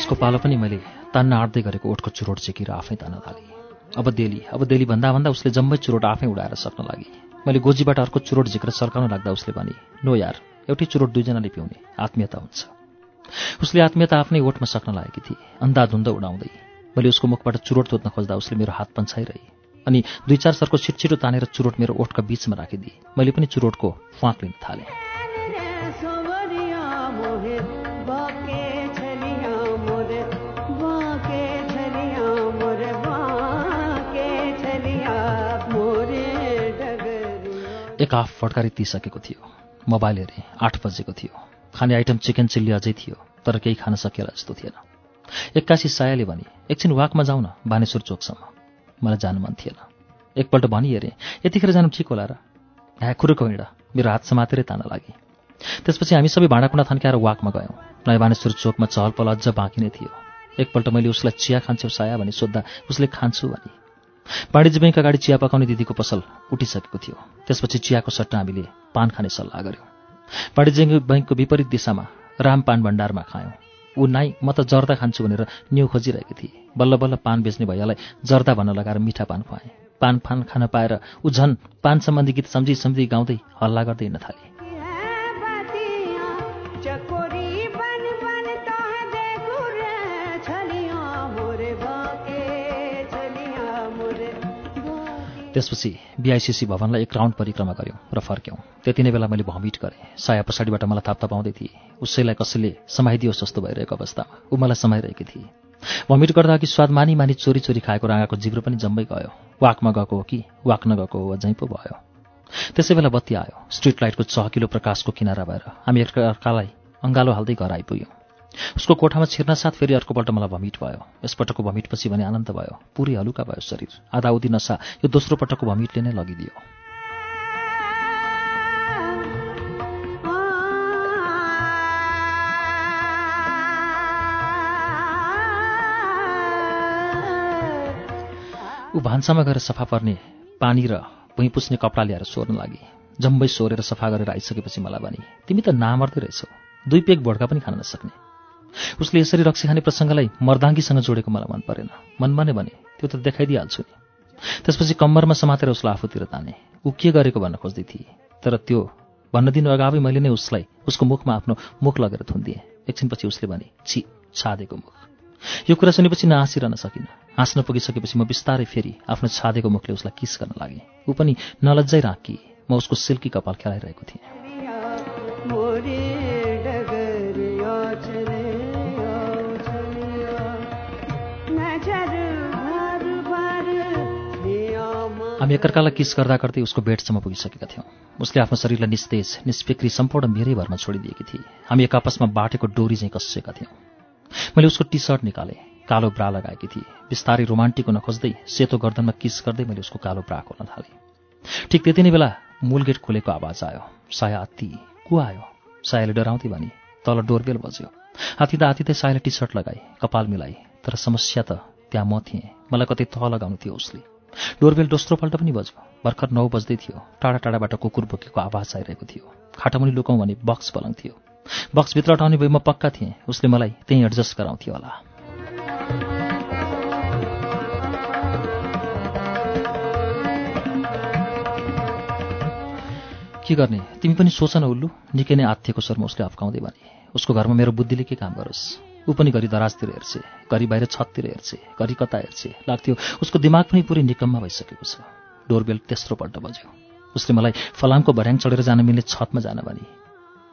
उसको पालो पनि मैले तान्न आँट्दै गरेको ओठको चुरोट चेकेर आफै तान्न थालेँ। अब देली अब देली भन्दा भन्दा उसले जम्मै चुरोट आफै उडाएर सक्न लागि। मैले गोजीबाट अर्को चुरोट झिकेर सर्काउन लाग्दा उसले भने नो यार एउटै चुरोट दुईजनाले पिउने आत्मीयता हुन्छ। उसले आत्मीयता आफ्नै ओठमा सक्न लागेकी थिए अन्धाधुन्द उडाउँदै। मैले उसको मुखबाट चुरोट तोत्न खोज्दा उसले मेरो हात पन्छाइरहे अनि दुई चार सरको छिटछिटो तानेर चुरोट मेरो ओठका बीचमा राखिदिए। मैले पनि चुरोटको फाँक लिन थालेँ। एक हाफ फड्कारी तिसकेको थियो। मोबाइल हेरेँ आठ बजेको थियो। खाने आइटम चिकन चिल्ली अझै थियो तर केही खान सकिएला जस्तो थिएन। एक्कासी सायाले भने एकछिन वाकमा जाउँ न बानेश्वर चोकसम्म। मलाई जानु मन थिएन। एकपल्ट भनी हेरेँ यतिखेर जानु ठिक होला र? ह्या कुरोको हिँड मेरो हात समातेरै तान लागि। त्यसपछि हामी सबै भाँडाकुँडा थन्क्याएर वाकमा गयौँ। नयाँ बानेश्वर चोकमा चहल पहल अझ बाँकी नै थियो। एकपल्ट मैले उसलाई चिया खान्छौ साया भने सोद्धा उसले खान्छु भने। वाणिज्य ब्याङ्क अगाडि चिया पकाउने दिदीको पसल उठिसकेको थियो। त्यसपछि चियाको सट्टा हामीले पान खाने सल्लाह गऱ्यौँ वाणिज्य बैङ्कको विपरीत दिशामा राम पान भण्डारमा खायौँ। ऊ नाइ म त जर्दा खान्छु भनेर न्यु खोजिरहेकी थिएँ। बल्ल बल्ल पान बेच्ने भैयालाई जर्दा भन्न लगाएर मिठा पान खुवाएँ। पान फान खान पाएर ऊ झन् पान सम्बन्धी गीत सम्झी सम्झी गाउँदै हल्ला गर्दै हिँड्न थाले। त्यसपछि बिआइसिसी भवनलाई एक राउन्ड परिक्रमा गऱ्यौँ र फर्क्यौँ। त्यति नै बेला मैले भमिट गरेँ। साया पछाडिबाट मलाई थाप्ता पाउँदै थिएँ। उसैलाई कसैले समाइदियोस् जस्तो भइरहेको अवस्थामा। ऊ मलाई समाइरहेकी थिए। भमिट गर्दा अघि स्वाद मानी मानी चोरी चोरी खाएको राँगाको जिब्रो पनि जम्मै गयो। वाकमा गएको हो कि? वाक नगएको हो अझै पो भयो। त्यसै बेला बत्ती आयो। स्ट्रिट लाइटको चहकिलो प्रकाशको किनारा भएर हामी एकअर्कालाई अङ्गालो हाल्दै घर आइपुग्यौँ। उसको कोठामा छिर्न साथ फेरि अर्कोपल्ट मलाई भमिट भयो। यसपटकको भमिटपछि भने आनन्द भयो। पुरै हलुका भयो शरीर। आधा उदी नसा यो दोस्रो पटकको भमिटले नै लगिदियो। ऊ भान्सामा गएर सफा पर्ने पानी र भुइँ पुस्ने कपडा ल्याएर सोर्न लागि। जम्बै सोरेर सफा गरेर आइसकेपछि मलाई भने तिमी त नामर्दै रहेछौ। दुई पेक भोड्का पनि खान नसक्ने। उसले यसरी रक्सी खाने प्रसङ्गलाई मर्दाङ्गीसँग जोडेको मलाई मन परेन। मनमा नै भने त्यो त देखाइदिइहाल्छु नि। त्यसपछि कम्मरमा समातेर उसलाई आफूतिर ताने। ऊ के गरेको भन्न खोज्दै थिए तर त्यो भन्न दिनु अगावै मैले नै उसलाई उसको मुखमा आफ्नो मुख लगेर थुनिदिएँ। एकछिनपछि उसले भने छि छादेको मुख। यो कुरा सुनेपछि नहाँसिरहन सकिनँ। हाँस्न पुगिसकेपछि म बिस्तारै फेरि आफ्नो छादेको मुखले उसलाई किस गर्न लागेँ। ऊ पनि नलज्जै राँकी म उसको सिल्की कपाल खेलाइरहेको थिएँ। हामी एकअर्कालाई किस गर्दा गर्दै उसको बेडसम्म पुगिसकेका थियौँ? उसले आफ्नो शरीरलाई निस्तेज निष्फिक्री सम्पूर्ण मेरै भरमा छोडिदिएकी थिए। हामी एक आपसमा बाटेको डोरी चाहिँ कसिएका थियौँ। मैले उसको टी सर्ट निकालेँ कालो ब्रा लगाएकी थिएँ। बिस्तारै रोमान्टिक हुन खोज्दै सेतो गर्दनमा किस गर्दै मैले उसको कालो ब्रा खोल्न थालेँ। ठिक त्यति नै बेला मूल गेट खोलेको आवाज आयो। साया अति को आयो? सायाले डराउँथे भने तल डोरबेल बज्यो। हाती त हाती त सायाले टी सर्ट लगाए कपाल मिलाए तर समस्या त त्यहाँ म थिएँ। मलाई कतै तह लगाउनु थियो उसले। डोरबेल दोस्रोपल्ट पनि बज्यो। भर्खर नौ बज्दै थियो। टाढा टाढाबाट कुकुर बोकेको आवाज आइरहेको थियो। खाटामुनि लुकाउँ भने बक्स पलङ थियो। बक्सभित्र अटाउने भए म पक्का थिएँ। उसले मलाई त्यहीँ एडजस्ट गराउँथ्यो होला। के गर्ने? तिमी पनि सोच न उल्लु। निकै नै आत्थिएको स्वरमा उसले अफ्काउँदै भने। उसको घरमा मेरो बुद्धिले के काम गरोस्? ऊ पनि घरि दराजतिर हेर्छे घरि बाहिर छततिर हेर्छे घरि कता हेर्छे लाग्थ्यो। उसको दिमाग पनि पुरै निकममा भइसकेको छ। डोरबेल तेस्रोपल्ट बज्यो। उसले मलाई फलामको भर्याङ चढेर जान मिल्ने छतमा जान भने।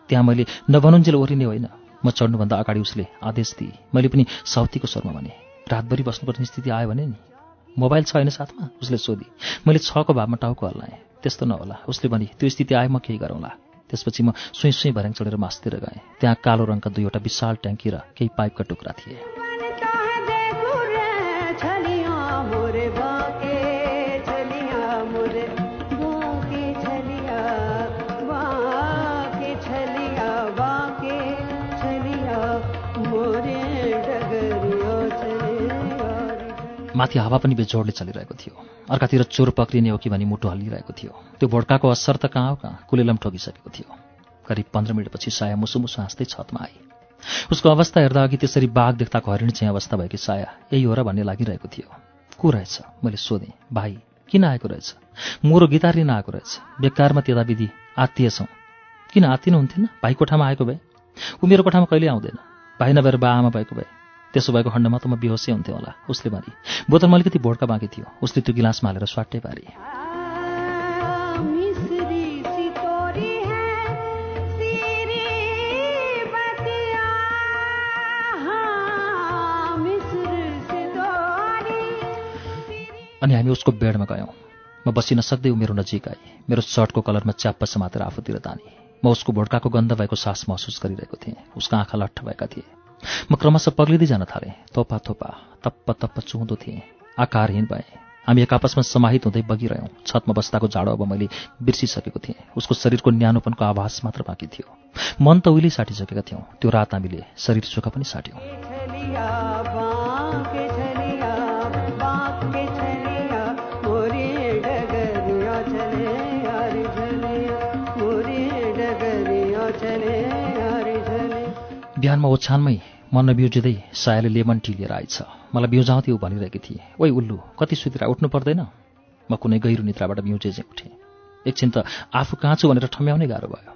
त्यहाँ मैले नभनुन्जेल ओरिने होइन। म चढ्नुभन्दा अगाडि उसले आदेश दिए। मैले पनि साउथीको स्वरमा भने रातभरि बस्नुपर्ने स्थिति आयो भने नि। मोबाइल छ होइन साथमा? उसले सोधी। मैले छको भावमा टाउको हल्लाएँ। त्यस्तो नहोला। उसले भने त्यो स्थिति आए म केही गरौँला। त्यसपछि म सुई सुई भर्याङ चढेर मासतिर गएँ। त्यहाँ कालो रङका दुईवटा विशाल ट्याङ्की र केही पाइपका टुक्रा थिए। माथि हावा पनि बेजोडले चलिरहेको थियो। अर्कातिर चोर पक्रिने हो कि भनी मुटु हल्लिरहेको थियो। त्यो भोड्काको असर त कहाँ हो कहाँ? कुलेलम ठोकिसकेको थियो। करिब पन्ध्र मिनटपछि साया मुसु मुसु हाँस्दै छतमा आए। उसको अवस्था हेर्दा अघि त्यसरी बाघ देख्दाको हरिण चाहिँ अवस्था भएकी साया यही हो र भन्ने लागिरहेको थियो। को रहेछ? मैले सोधेँ। भाइ किन आएको रहेछ? मोरो गिटार लिन आएको रहेछ। बेकारमा त्यता विधि आत्तीय छौँ। किन आत्तिनु हुन्थेन भाइ कोठामा आएको भए। ऊ मेरो कोठामा कहिले आउँदैन। भाइ नभएर बा आमा भएको भए। त्यसो भएको खण्डमा त म बेहोसै हुन्थेँ होला। उसले भने बोतलमा अलिकति भोटका बाँकी थियो। उसले त्यो गिलासमा हालेर स्वाटै पारे। अनि हामी उसको बेडमा गयौँ। म बसिन सक्दै ऊ मेरो नजिक आएँ। मेरो सर्टको कलरमा च्याप्प समातेर आफूतिर ताने। म उसको भोड्काको गन्ध भएको सास महसुस गरिरहेको थिएँ। उसका आँखा लट्ठ भएका थिए। म क्रमशः पग्लिँदै जान थालेँ। थोपा थोपा तप्प तप्प चुहुँदो थिएँ। आकारहीन भएँ। हामी एक आपसमा समाहित हुँदै बगिरह्यौँ। छतमा बस्दाको जाडो अब मैले बिर्सिसकेको थिएँ। उसको शरीरको न्यानोपनको आभास मात्र बाँकी थियो। मन त उहिले साटिसकेका थियौँ। त्यो रात हामीले शरीर सुख पनि साट्यौँ। बिहानमा ओछ्यानमै मन नबिउजिँदै सायाले लेमन टी लिएर आइछ मलाई बिउजाउँथे ऊ भनिरहेकी थिए। ओइ उल्लु कति सुतिर उठ्नु पर्दैन? म कुनै गहिरो निद्राबाट बिउजे चाहिँ उठेँ। एकछिन त आफू कहाँ छु भनेर ठम्याउनै गाह्रो भयो।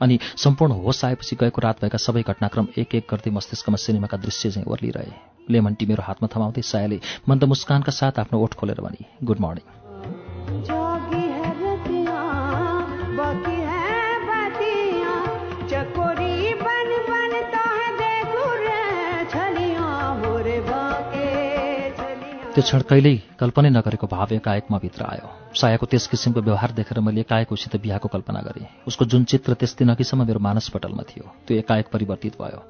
अनि सम्पूर्ण होस आएपछि गएको रात भएका सबै घटनाक्रम एक एक गर्दै मस्तिष्कमा सिनेमाका दृश्य चाहिँ ओर्लिरहे। लेमन टी मेरो हातमा थमाउँदै सायाले मन्द मुस्कानका साथ आफ्नो ओठ खोलेर भने गुड मर्निङ। त्यो क्षण कहिल्यै कल्पनै नगरेको भाव एकाएक म भित्र आयो। सायाको त्यस किसिमको व्यवहार देखेर मैले एकाएक उसित बिहाको कल्पना गरेँ। उसको जुन चित्र त्यस दिन अघिसम्म मेरो मानसपटलमा थियो त्यो एकाएक परिवर्तित भयो।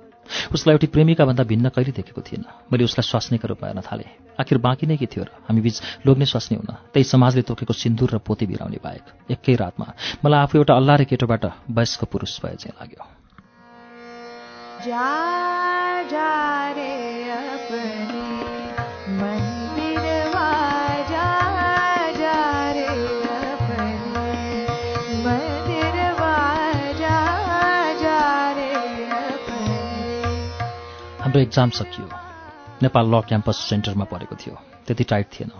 उसलाई एउटी प्रेमिका भन्दा भिन्न कहिले देखेको थिइनँ मैले उसलाई स्वास्नीको रूपमा हेर्न थालेँ। आखिर बाँकी नै के थियो र हामी बिच लोग्ने स्वास्नी हुन त्यही समाजले तोकेको सिन्दुर र पोती बिराउने बाहेक एकै रातमा मलाई आफू एउटा अल्लारे केटोबाट वयस्क पुरुष भए चाहिँ लाग्यो। जा, जा रे हाम्रो एक्जाम सकियो। नेपाल ल क्याम्पस सेन्टरमा परेको थियो। त्यति टाइट थिएन।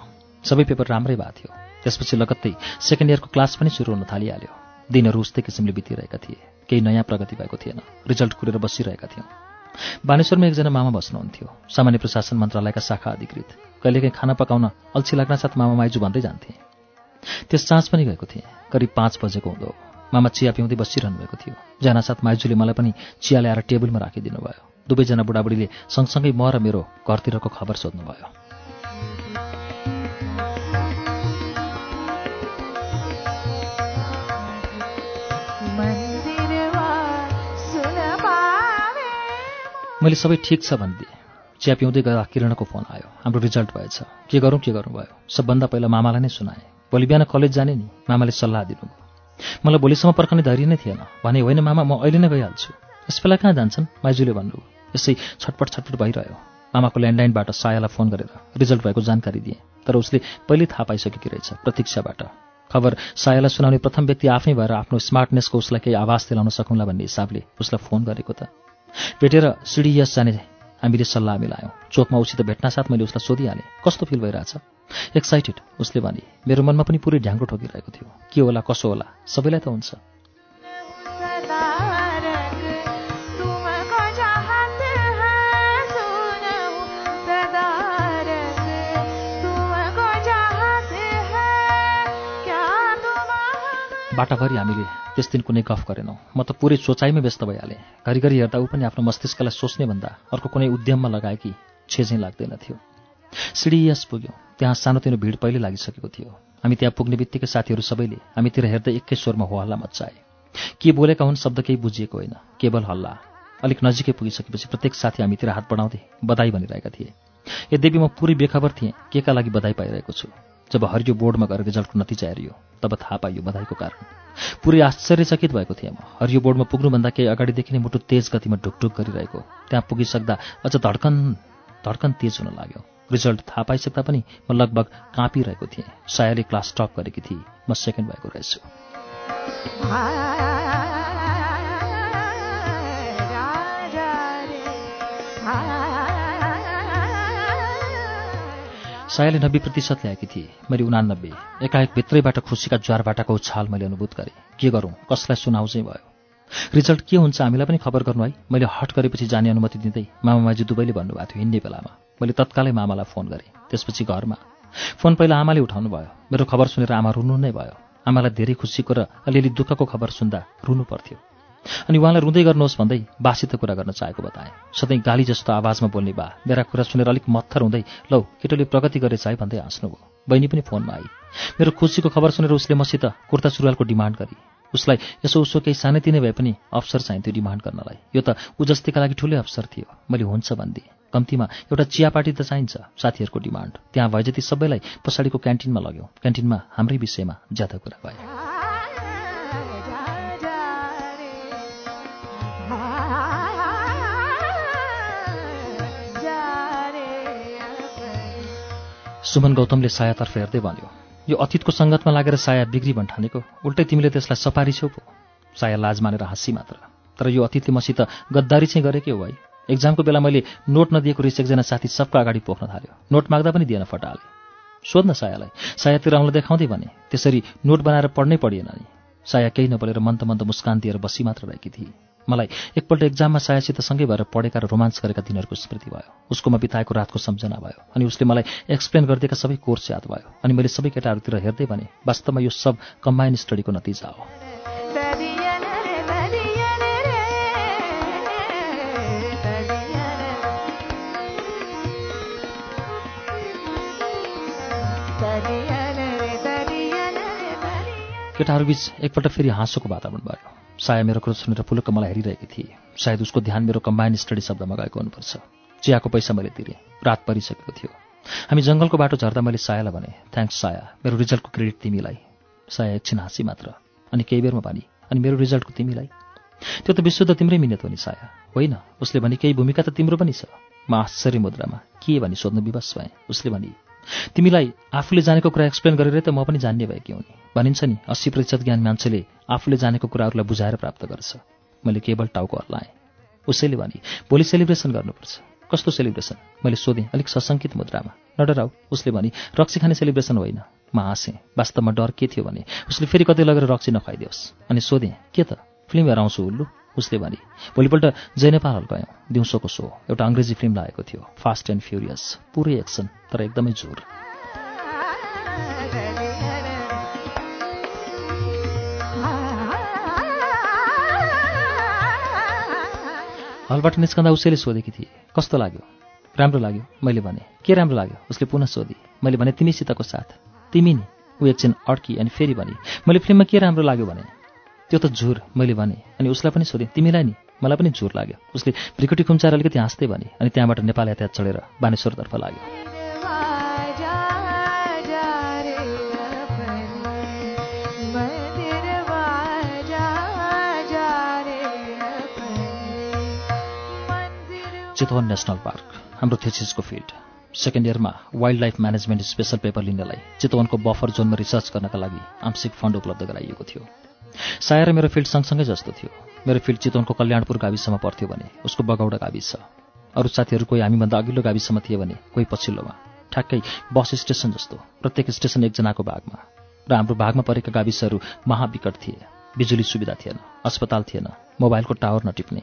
सबै पेपर राम्रै भएको थियो। त्यसपछि लगत्तै सेकेन्ड इयरको क्लास पनि सुरु हुन थालिहाल्यो। दिनहरू उस्तै किसिमले बितिरहेका थिए। केही नयाँ प्रगति भएको थिएन। रिजल्ट कुरेर बसिरहेका थियौँ। बानेश्वरमा एकजना मामा बस्नुहुन्थ्यो। सामान्य प्रशासन मन्त्रालयका शाखा अधिकृत। कहिलेकाहीँ खाना पकाउन अल्छी लाग्न साथ मामा माइजू भन्दै जान्थे। त्यस साँझ पनि गएको थिएँ। करिब पाँच बजेको हुँदो। मामा चिया पिउँदै बसिरहनु भएको थियो जानासाथ माइजूले मलाई पनि चिया ल्याएर टेबलमा राखिदिनु भयो दुवैजना बुढाबुढीले सँगसँगै म र मेरो घरतिरको खबर सोध्नुभयो। मैले सबै ठिक छ भनिदिएँ चिया पिउँदै गएर किरणको फोन आयो। हाम्रो रिजल्ट भएछ। के गरौँ के गर्नु भयो सबभन्दा पहिला मामालाई नै सुनाएँ। भोलि बिहान कलेज जाने नि। मामाले सल्लाह दिनुभयो। मलाई भोलिसम्म पर्खने धैर्य नै थिएन। भने होइन मामा म अहिले नै गइहाल्छु। यस बेला कहाँ जान्छन्? माइजूले भन्नुभयो। यसै छटपट छटपट भइरह्यो। मामाको ल्यान्डलाइनबाट सायालाई फोन गरेर रिजल्ट भएको जानकारी दिएँ तर उसले पहिल्यै थाहा पाइसकेकी रहेछ प्रतीक्षाबाट। खबर सायालाई सुनाउने प्रथम व्यक्ति आफै भएर आफ्नो स्मार्टनेसको उसलाई केही आवाज दिलाउन सकुँला भन्ने हिसाबले उसलाई फोन गरेको त। भेटेर सिडिएस जाने हामीले सल्लाह मिलायौँ। चोकमा उसित भेट्नासाथ मैले उसलाई सोधिहालेँ कस्तो फिल भइरहेछ? एक्साइटेड उसले भने मेरो मनमा पनि पुरै ढ्याङ्ग्रो ठोकिरहेको थियो। के होला कसो होला? सबैलाई त हुन्छ। बाटाभरि हामीले त्यस दिन कुनै गफ गरेनौँ। म त पुरै सोचाइमै व्यस्त भइहालेँ। घरिघरि हेर्दा ऊ पनि आफ्नो मस्तिष्कलाई सोच्ने भन्दा अर्को कुनै उद्यममा लगाएकी छेझै लाग्दैन थियो। सिडिएस पुग्यौँ। त्यहाँ सानोतिनो भिड पहिले लागिसकेको थियो। हामी त्यहाँ पुग्ने बित्तिकै साथीहरू सबैले हामीतिर हेर्दै एकै स्वरमा हो हल्ला मच्चाए। के बोलेका हुन् शब्द केही बुझिएको होइन। केवल हल्ला। अलिक नजिकै पुगिसकेपछि प्रत्येक साथी हामीतिर हात बढाउँदै बधाई भनिरहेका थिए। यद्यपि म पुरै बेखबर थिएँ के का लागि बधाई पाइरहेको छु? जब हरियो बोर्डमा गएर रिजल्टको नतिजा हेरियो तब थाहा पाइयो बधाईको कारण। पुरै आश्चर्यचकित भएको थिएँ म। हरियो बोर्डमा पुग्नुभन्दा केही अगाडिदेखि नै मुटु तेज गतिमा ढुकढुक गरिरहेको। त्यहाँ पुगिसक्दा अझ धड्कन धड्कन तेज हुन लाग्यो। रिजल्ट थाहा पाइसक्दा पनि म लगभग काँपिरहेको थिएँ। सायले क्लास टप गरेकी थिएँ। म सेकेन्ड भएको रहेछु। सायाले नब्बे प्रतिशत ल्याएकी थिए। मैले उनानब्बे एकाएक भित्रैबाट खुसीका ज्वारबाटाको उछाल मैले अनुभूत गरेँ। के गरौँ? कसलाई सुनाउ चाहिँ भयो? रिजल्ट के हुन्छ हामीलाई पनि खबर गर्नु है। मैले हट गरेपछि जाने अनुमति दिँदै मामामाजी दुवैले भन्नुभएको थियो हिँड्ने बेलामा। मैले तत्कालै मामालाई फोन गरेँ। त्यसपछि घरमा। फोन पहिला आमाले उठाउनु भयो। मेरो खबर सुनेर आमा रुनु नै भयो। आमालाई धेरै खुसीको र अलिअलि दुःखको खबर सुन्दा रुनु पर्थ्यो। अनि उहाँलाई रुँदै गर्नुहोस् भन्दै बासित कुरा गर्न चाहेको बताएँ। सधैँ गाली जस्तो आवाजमा बोल्ने बा मेरा कुरा सुनेर अलिक मत्थर हुँदै लौ केटोले प्रगति गरेछ है भन्दै हाँस्नुभयो बहिनी पनि फोनमा आई। मेरो खुसीको खबर सुनेर उसले मसित कुर्ता सुरुवालको डिमान्ड गरी उसलाई यसो उसो केही सानैतिनै भए पनि अवसर चाहिन्थ्यो डिमान्ड गर्नलाई। यो त ऊ जस्तीका लागि ठुलै अवसर थियो। मैले हुन्छ भनिदिएँ। कम्तीमा एउटा चियापाटी त चाहिन्छ साथीहरूको डिमान्ड। त्यहाँ भए जति सबैलाई पछाडिको क्यान्टिनमा लग्यो। क्यान्टिनमा हाम्रै विषयमा ज्यादा कुरा भयो। सुमन गौतमले सायातर्फ हेर्दै भन्यो यो अतीतको सङ्गतमा लागेर साया बिग्री भन्ठानेको उल्टै तिमीले त्यसलाई सपारी छेउ पो। साया लाज मानेर हाँसी मात्र। तर यो अतीतले मसित गद्दारी चाहिँ गरेकै हो भाइ एक्जामको बेला मैले नोट नदिएको रिस एकजना साथी सबको अगाडि पोख्न थाल्यो। नोट माग्दा पनि दिएन फटाले। सोध्न सायालाई सायातिर आउँला देखाउँदै भने त्यसरी नोट बनाएर पढ्नै पढिएन नि। साया केही नबोलेर मन्त मन्त मुस्कान दिएर बसी मात्र रहेकी थिए मलाई एकपल्ट एक्जाममा सायासित सँगै भएर पढेका र रोमान्स गरेका दिनहरूको स्मृति भयो। उसकोमा बिताएको रातको सम्झना भयो अनि उसले मलाई एक्सप्लेन गरिदिएका सबै कोर्स याद भयो अनि मैले सबै केटाहरूतिर हेर्दै भने वास्तवमा यो सब कम्बाइन स्टडीको नतिजा हो। केटाहरूबीच एकपल्ट फेरि हाँसोको वातावरण भयो। साया मेरो कुरो सुनेर फुलुक्क मलाई हेरिरहेकी थिए। सायद उसको ध्यान मेरो कम्बाइन स्टडी शब्दमा गएको हुनुपर्छ। चियाको पैसा मैले तिरेँ। रात परिसकेको थियो। हामी जङ्गलको बाटो झर्दा मैले सायालाई भने थ्याङ्क्स साया। मेरो रिजल्टको क्रेडिट तिमीलाई। साया एकछिन हाँसी मात्र। अनि केही बेरमा भने अनि मेरो रिजल्टको तिमीलाई? त्यो त विशुद्ध तिम्रै मिहिनेत हो नि साया। होइन उसले भने केही भूमिका त तिम्रो पनि छ। म आश्चर्य मुद्रामा के भनी सोध्नु विवश भएँ? उसले भने तिमीलाई आफूले जानेको कुरा एक्सप्लेन गरेरै त म पनि जान्ने भएकी हुँ नि। भनिन्छ नि अस्सी प्रतिशत ज्ञान मान्छेले आफूले जानेको कुराहरूलाई बुझाएर प्राप्त गर्छ। मैले केवल टाउको हल्लाएँ उसैले भने भोलि सेलिब्रेसन गर्नुपर्छ। कस्तो सेलिब्रेसन मैले सोधेँ अलिक सशङ्कित मुद्रामा। नडराउ उसले भने रक्सी खाने सेलिब्रेसन होइन। म हाँसेँ। वास्तवमा डर के थियो भने उसले फेरि कतै लगेर रक्सी नखाइदियोस्। अनि सोधेँ के त? फिल्म हेर आउँछु उल्लु? उसले भने भोलिपल्ट जय नेपाल हल गयौँ दिउँसोको सो। एउटा अङ्ग्रेजी फिल्म लागेको थियो फास्ट एन्ड फ्युरियस पुरै एक्सन तर एकदमै जोर। हलबाट निस्कँदा उसैले सोधेकी थिए कस्तो लाग्यो? राम्रो लाग्यो? मैले भने के राम्रो लाग्यो? उसले पुनः सोधी मैले भने तिमीसितको साथ। तिमी नि ऊ एकछिन अड्की अनि फेरि भने मैले फिल्ममा के राम्रो लाग्यो भने? त्यो त झुर मैले भने। अनि उसलाई पनि सोधेँ तिमीलाई नि मलाई पनि झुर लाग्यो। उसले भ्रिकुटी खुम्चाएर अलिकति हाँस्दै भने अनि त्यहाँबाट नेपाल यातायात चढेर बानेश्वरतर्फ लाग्यो। चितवन नेसनल पार्क हाम्रो थेसिसको फिल्ड। सेकेन्ड इयरमा wildlife management special paper लिनलाई चितवनको बफर जोनमा रिसर्च गर्नका लागि आंशिक फन्ड उपलब्ध गराइएको थियो। साया र मेरो फिल्ड सँगसँगै जस्तो थियो। मेरो फिल्ड चितवनको कल्याणपुर गाविसमा पर्थ्यो भने उसको बगौडा गाविस। छ अरू साथीहरू कोही हामीभन्दा अघिल्लो गाविसमा थिए भने कोही पछिल्लोमा। ठ्याक्कै बस स्टेसन जस्तो प्रत्येक स्टेसन एकजनाको भागमा। र हाम्रो भागमा परेका गाविसहरू महाविकट थिए। बिजुली सुविधा थिएन अस्पताल थिएन मोबाइलको टावर नटिप्ने।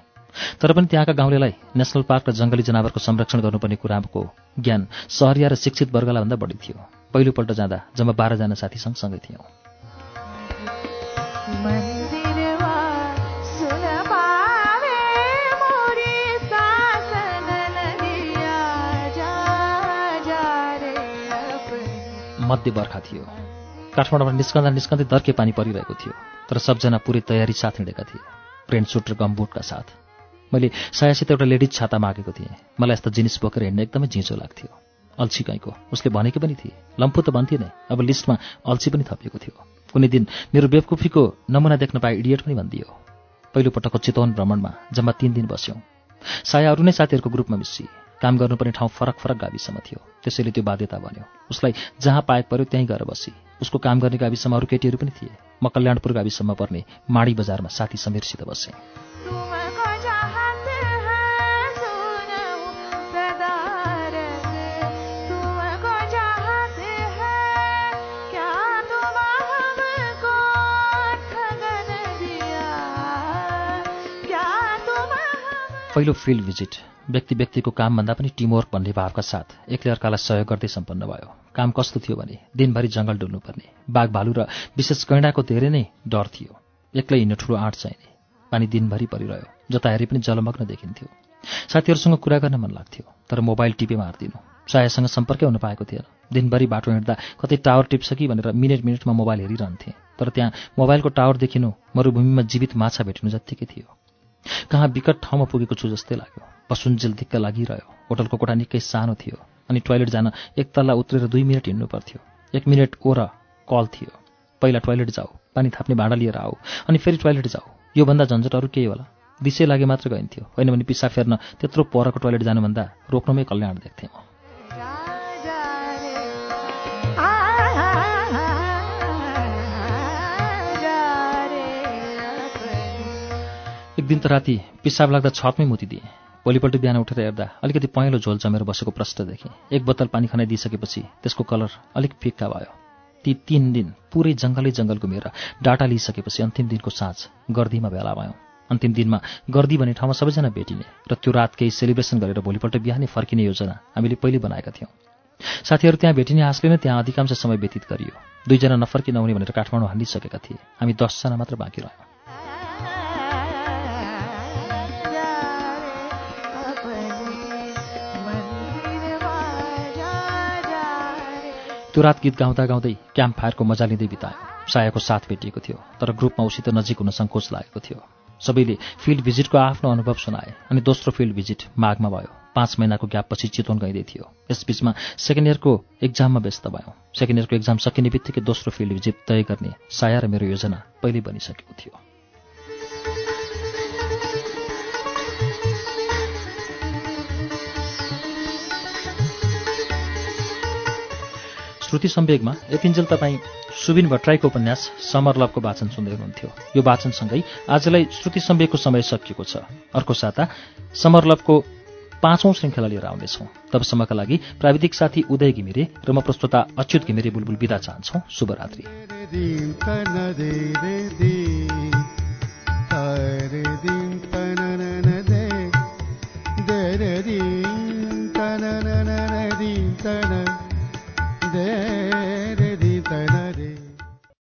तर पनि त्यहाँका गाउँलेलाई नेसनल पार्क र जङ्गली जनावरको संरक्षण गर्नुपर्ने कुराको ज्ञान सहरिया र शिक्षित वर्गलाई भन्दा बढी थियो। पहिलोपल्ट जाँदा जम्मा बाह्रजना साथी सँगसँगै थियौँ। मध्य बर्खा थियो। काठमाडौँबाट निस्कँदा निस्कँदै दर्के पानी परिरहेको थियो तर सबजना पुरै तयारी साथ हिँडेका थिए प्रेन्ट सुट र गमबुटका साथ। मैले सायासित एउटा लेडिज छाता मागेको थिएँ। मलाई यस्तो जिनिस बोकेर हिँड्न एकदमै झिँचो लाग्थ्यो। अल्छी कहीँको उसले भनेकी पनि थिए लम्पु त भन्थे नै अब लिस्टमा अल्छी पनि थपिएको थियो। कुनै दिन मेरो बेवकुफीको नमुना देख्न पाए इडियट पनि भनिदियो। पहिलोपटकको चितवन भ्रमणमा जम्मा तिन दिन बस्यौँ। साया अरू नै साथीहरूको ग्रुपमा मिसी काम गर्नुपर्ने ठाउँ फरक फरक गाविसमा थियो। त्यसैले त्यो बाध्यता बन्यो। उसलाई जहाँ पाएक पऱ्यो त्यहीँ गएर बसी। उसको काम गर्ने गाविसमा अरू केटीहरू पनि थिए। म कल्याणपुर गाविसमा पर्ने माडी बजारमा साथी समीरसित बसेँ पहिलो फिल्ड भिजिट व्यक्ति व्यक्तिको कामभन्दा पनि टिमवर्क भन्ने भावका साथ एकले अर्कालाई सहयोग गर्दै सम्पन्न भयो। काम कस्तो थियो भने दिनभरि जङ्गल डुल्नुपर्ने बाघ भालु र विशेष गैँडाको धेरै नै डर थियो। एक्लै हिँड्न ठुलो आँट चाहिने पानी दिनभरि परिरह्यो जता हेरे पनि जलमग्न देखिन्थ्यो। साथीहरूसँग कुरा गर्न मन लाग्थ्यो तर मोबाइल टिपे मार्दिनु। सायासँग सम्पर्कै हुन पाएको थिएन। दिनभरि बाटो हिँड्दा कतै टावर टिप्छ कि भनेर मिनट मिनटमा मोबाइल हेरिरहन्थेँ तर त्यहाँ मोबाइलको टावर देखिनु मरुभूमिमा जीवित माछा भेटिनु जत्तिकै थियो। कहाँ विकट ठाउँमा पुगेको छु जस्तै लाग्यो। पसुन्जेल दिक्क लागिरह्यो। होटलको कोठा निकै सानो थियो अनि टोइलेट जान एक तल्ला उत्रेर दुई मिनट हिँड्नु पर्थ्यो। एक मिनट ओर कल थियो। पहिला टोइलेट जाऊ पानी थाप्ने भाँडा लिएर आऊ अनि फेरि टोइलेट जाऊ। योभन्दा झन्झट अरू केही होला। दिशै लागे मात्र गइन्थ्यो। होइन भने पिसा फेर्न त्यत्रो परको टोइलेट जानुभन्दा रोक्नमै कल्याण देख्थेँ म। दिन त राति पिसाब लाग्दा छतमै मुतिदिएँ। भोलिपल्ट बिहान उठेर हेर्दा अलिकति पहेँलो झोल जमेर बसेको प्रश्न देखेँ एक बोतल पानी खाना दिइसकेपछि त्यसको कलर अलिक फिक्का भयो। ती तिन दिन पुरै जङ्गलै जङ्गल घुमेर डाटा लिइसकेपछि अन्तिम दिनको साँझ गर्दीमा भेला भयौँ। अन्तिम दिनमा गर्दी भन्ने ठाउँमा सबैजना भेटिने र त्यो रात केही सेलिब्रेसन गरेर भोलिपल्ट बिहानै फर्किने योजना हामीले पहिले बनाएका थियौँ। साथीहरू त्यहाँ भेटिने आशले नै त्यहाँ अधिकांश समय व्यतीत गरियो। दुईजना नफर्की नहुने भनेर काठमाडौँ हालिसकेका थिए। हामी दसजना मात्र बाँकी रह्यौँ। त्यो रात गीत गाउँदा गाउँदै क्याम्प फायरको मजा लिँदै बितायो सायाको साथ भेटिएको थियो तर ग्रुपमा उसित नजिक हुन सङ्कोच लागेको थियो। सबैले फिल्ड भिजिटको आफ्नो अनुभव सुनाए। अनि दोस्रो फिल्ड भिजिट माघमा भयो। पाँच महिनाको ग्यापपछि चितवन गइँदै थियो। यसबीचमा सेकेन्ड इयरको एक्जाममा व्यस्त भयौँ। सेकेन्ड इयरको एक्जाम सकिने बित्तिकै दोस्रो फिल्ड भिजिट तय गर्ने साया र मेरो योजना पहिल्यै बनिसकेको थियो। श्रुति सम्वेगमा एपिन्जेल तपाईँ सुबिन भट्टराईको उपन्यास समरलभको वाचन सुन्दै हुनुहुन्थ्यो। यो वाचनसँगै आजलाई श्रुति सम्वेगको समय सकिएको छ। अर्को साता समरलभको पाँचौं श्रृङ्खला लिएर आउनेछौँ। तबसम्मका लागि प्राविधिक साथी उदय घिमिरे र म प्रस्तोता अच्युत घिमिरे बुलबुल विदा चाहन्छौँ। शुभरात्रि।